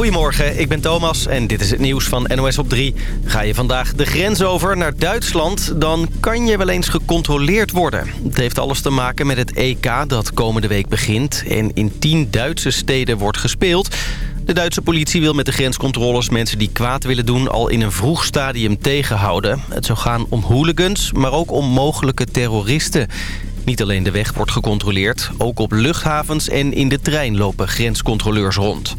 Goedemorgen, ik ben Thomas en dit is het nieuws van NOS op 3. Ga je vandaag de grens over naar Duitsland, dan kan je wel eens gecontroleerd worden. Het heeft alles te maken met het EK dat komende week begint... en in 10 Duitse steden wordt gespeeld... De Duitse politie wil met de grenscontroles mensen die kwaad willen doen... al in een vroeg stadium tegenhouden. Het zou gaan om hooligans, maar ook om mogelijke terroristen. Niet alleen de weg wordt gecontroleerd, ook op luchthavens en in de trein lopen grenscontroleurs rond.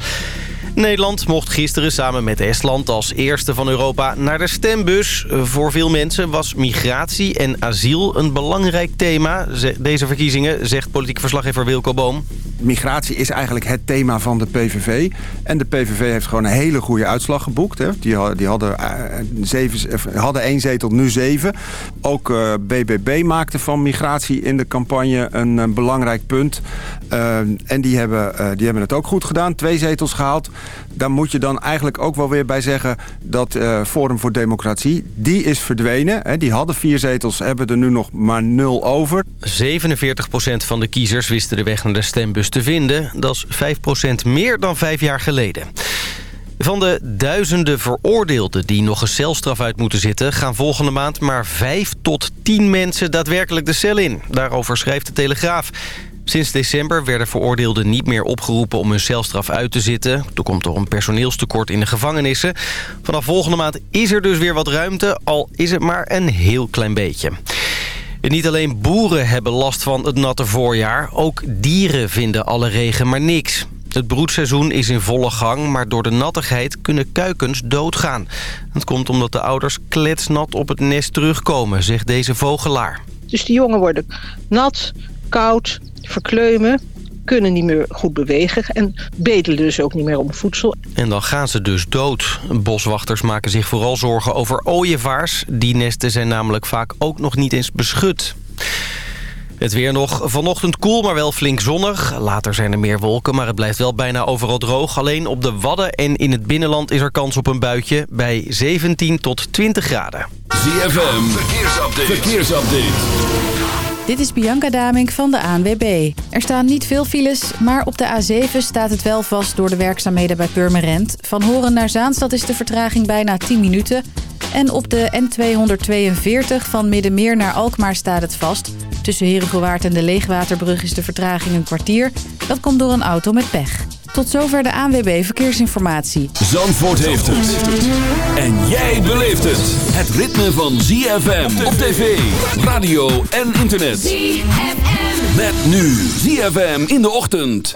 Nederland mocht gisteren samen met Estland als eerste van Europa naar de stembus. Voor veel mensen was migratie en asiel een belangrijk thema. Deze verkiezingen, zegt politiek verslaggever Wilco Boom. Migratie is eigenlijk het thema van de PVV. En de PVV heeft gewoon een hele goede uitslag geboekt. Hè. Die, die hadden, uh, zeven, hadden één zetel, nu zeven. Ook uh, eh, BBB maakte van migratie in de campagne een, een belangrijk punt. Uh, en die hebben, die hebben het ook goed gedaan. Twee zetels gehaald. Daar moet je dan eigenlijk ook wel weer bij zeggen... dat uh, Forum voor Democratie, die is verdwenen. Hè, die hadden vier zetels, hebben er nu nog maar nul over. 47% van de kiezers wisten de weg naar de stembus te vinden. Dat is 5% meer dan vijf jaar geleden. Van de duizenden veroordeelden die nog een celstraf uit moeten zitten... gaan volgende maand maar 5 tot 10 mensen daadwerkelijk de cel in. Daarover schrijft de Telegraaf. Sinds december werden veroordeelden niet meer opgeroepen om hun celstraf uit te zitten. Toen komt er een personeelstekort in de gevangenissen. Vanaf volgende maand is er dus weer wat ruimte, al is het maar een heel klein beetje. Niet alleen boeren hebben last van het natte voorjaar. Ook dieren vinden alle regen maar niks. Het broedseizoen is in volle gang, maar door de nattigheid kunnen kuikens doodgaan. Dat komt omdat de ouders kletsnat op het nest terugkomen, zegt deze vogelaar. Dus die jongen worden nat, koud, verkleumen kunnen niet meer goed bewegen en bedelen dus ook niet meer om voedsel. En dan gaan ze dus dood. Boswachters maken zich vooral zorgen over ooievaars. Die nesten zijn namelijk vaak ook nog niet eens beschut. Het weer nog vanochtend koel, maar wel flink zonnig. Later zijn er meer wolken, maar het blijft wel bijna overal droog. Alleen op de Wadden en in het binnenland is er kans op een buitje... bij 17 tot 20 graden. ZFM, verkeersupdate. verkeersupdate. Dit is Bianca Damink van de ANWB. Er staan niet veel files, maar op de A7 staat het wel vast door de werkzaamheden bij Purmerend. Van Horen naar Zaanstad is de vertraging bijna 10 minuten. En op de N242 van Middenmeer naar Alkmaar staat het vast. Tussen Herengewaard en de Leegwaterbrug is de vertraging een kwartier. Dat komt door een auto met pech. Tot zover de ANWB Verkeersinformatie. Zandvoort heeft het. En jij beleeft het. Het ritme van ZFM op tv, radio en internet. ZFM. Met nu ZFM in de ochtend.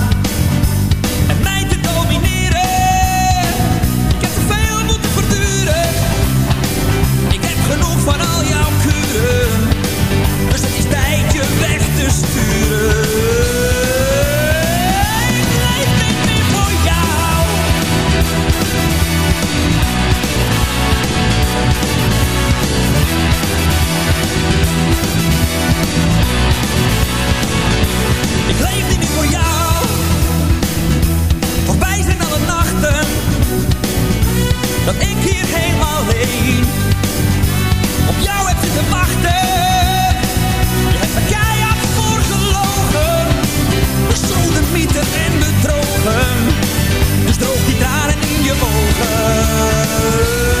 van al jouw kuren, dus het is tijd je weg te sturen. Ik leef niet meer voor jou. Voorbij zijn alle nachten. Dat ik hier helemaal alleen op jou heb zitten wachten. Je hebt me keihard voor gelogen. Bestolen, mythen en bedrogen. Dus droog die tranen in je ogen.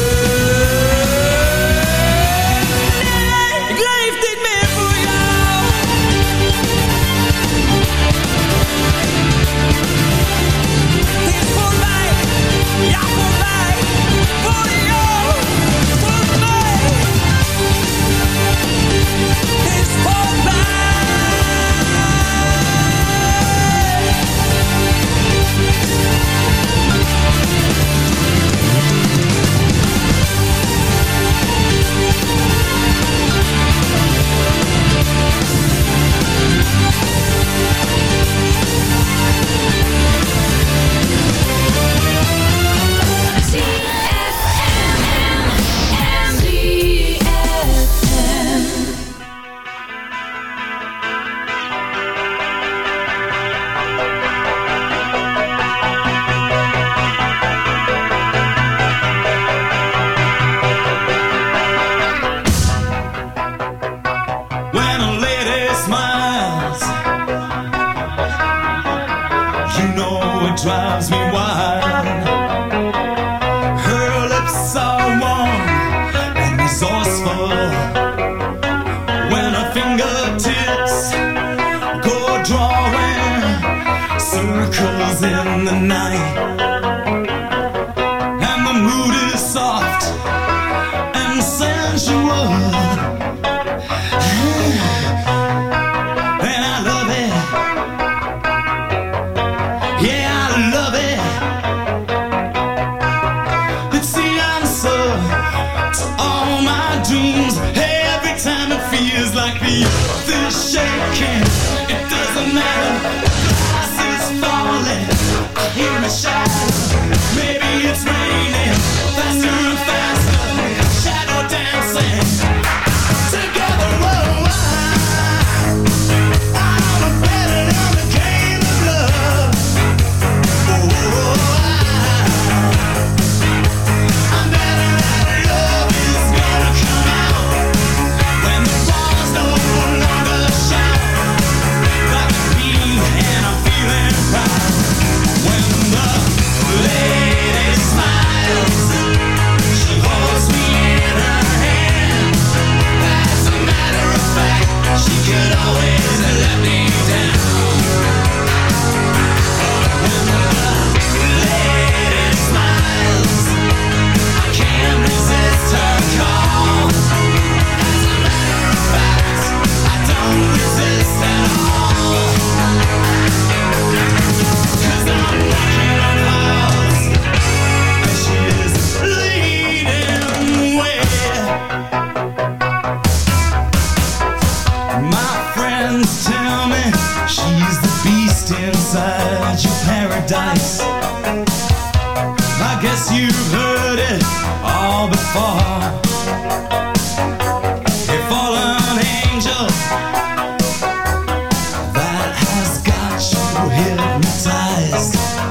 hypnotized.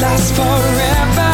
Last forever.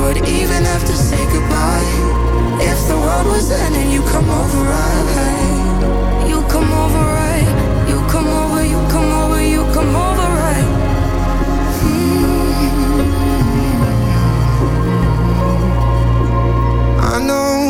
would even have to say goodbye. If the world was ending, you come over, right? You come over, right? You come over, you come over, you come over, right? Hmm. I know you know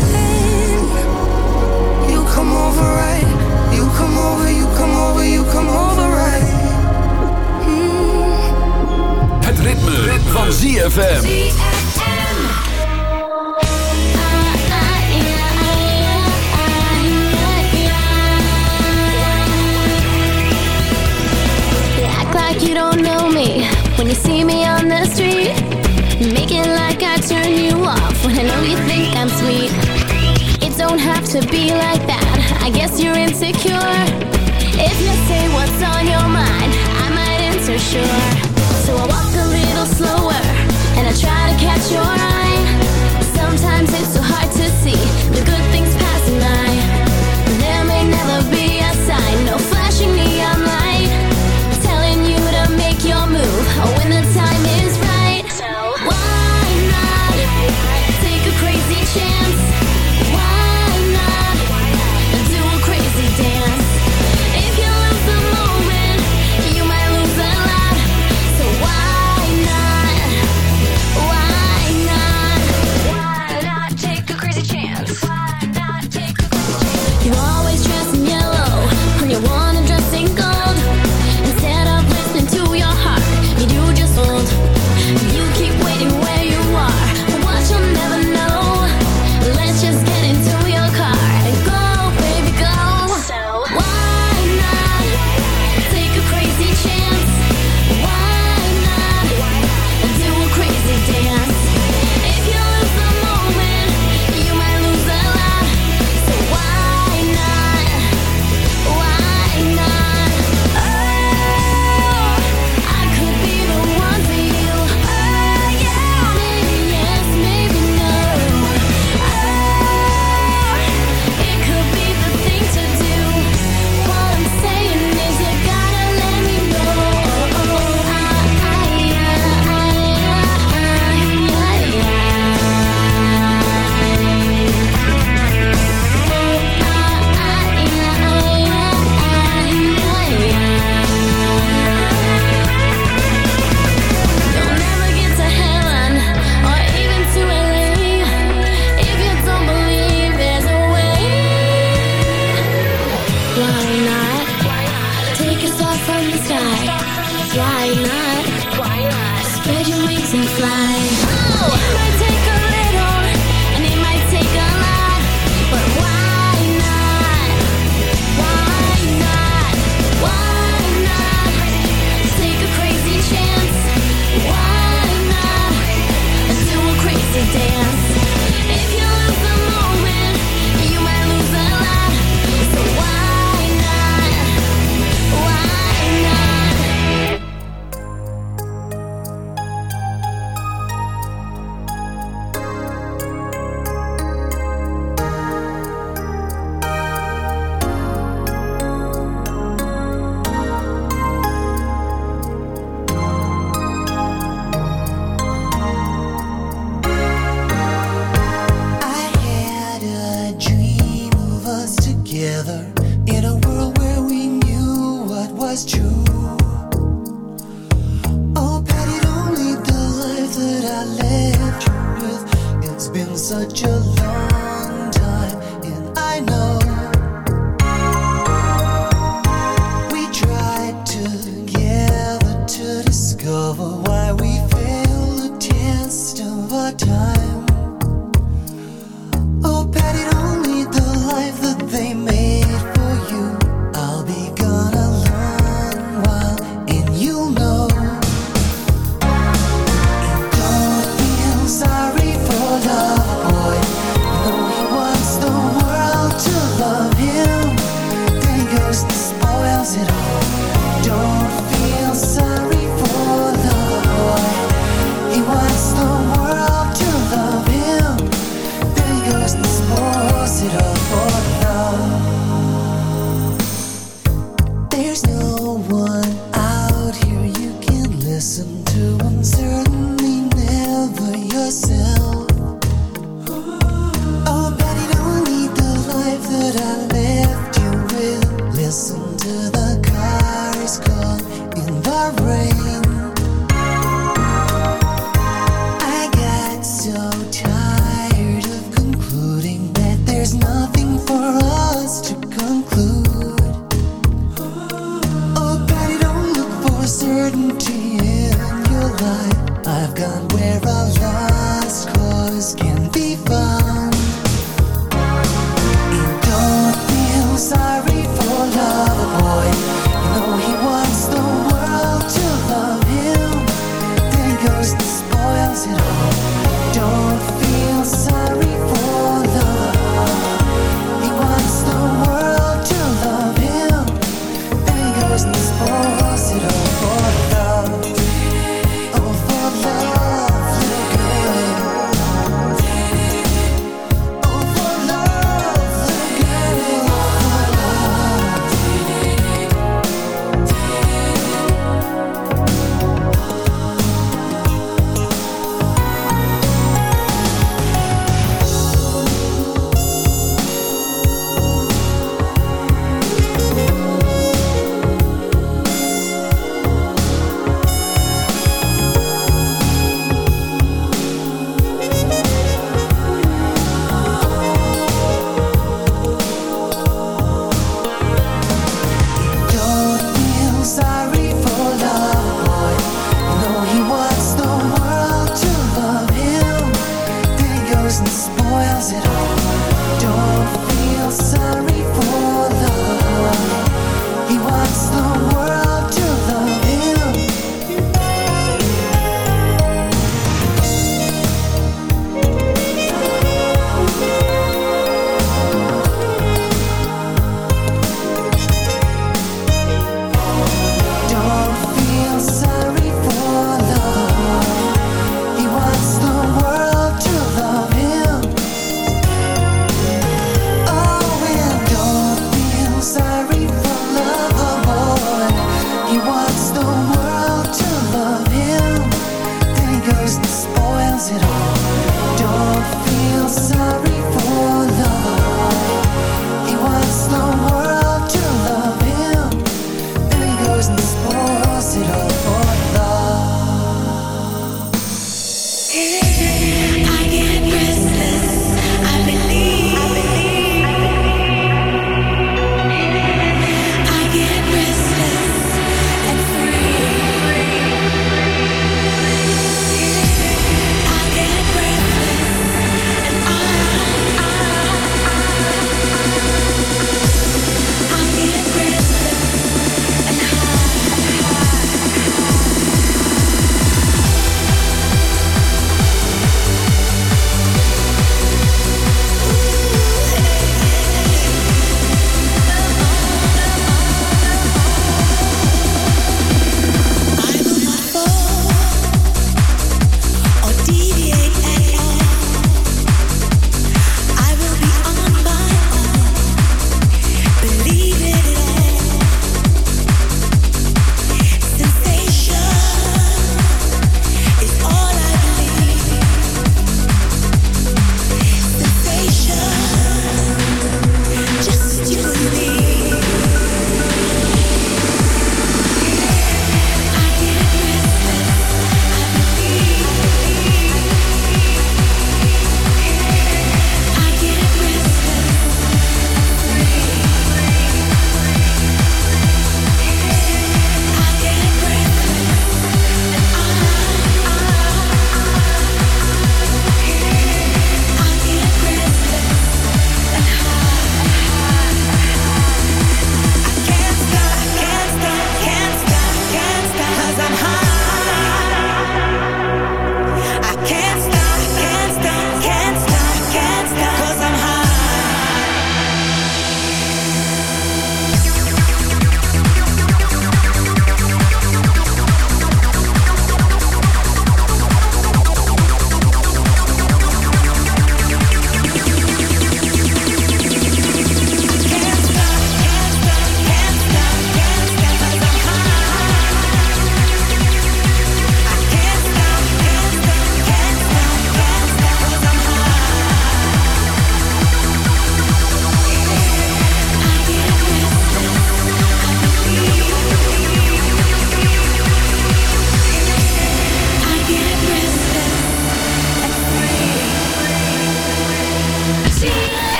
To be like that. I guess you're insecure. If you say what's on your mind, I might answer sure. So I walk a little slower and I try to catch your eye. Sometimes it's so hard to see the good things